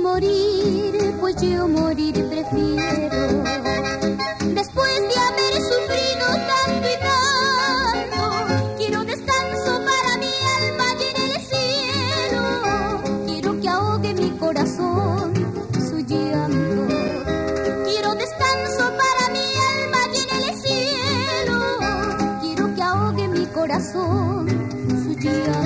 موری پوجیو Moreno کی رو کیا گے می کو ڈسونجیا کی روکے می کوڑا سو سوجیا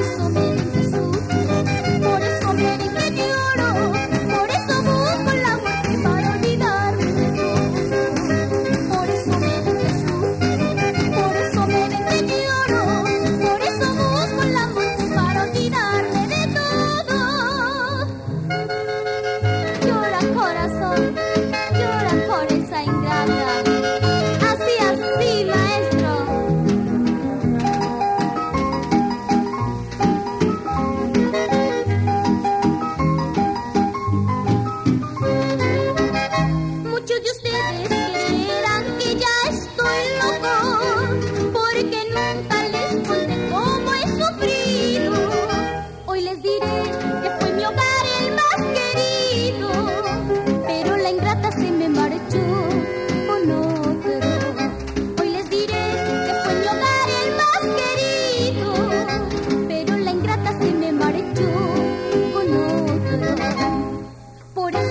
سومی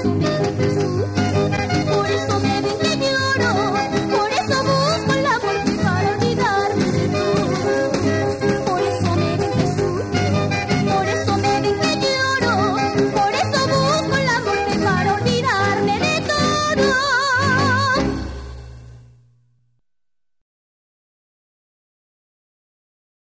Thank you.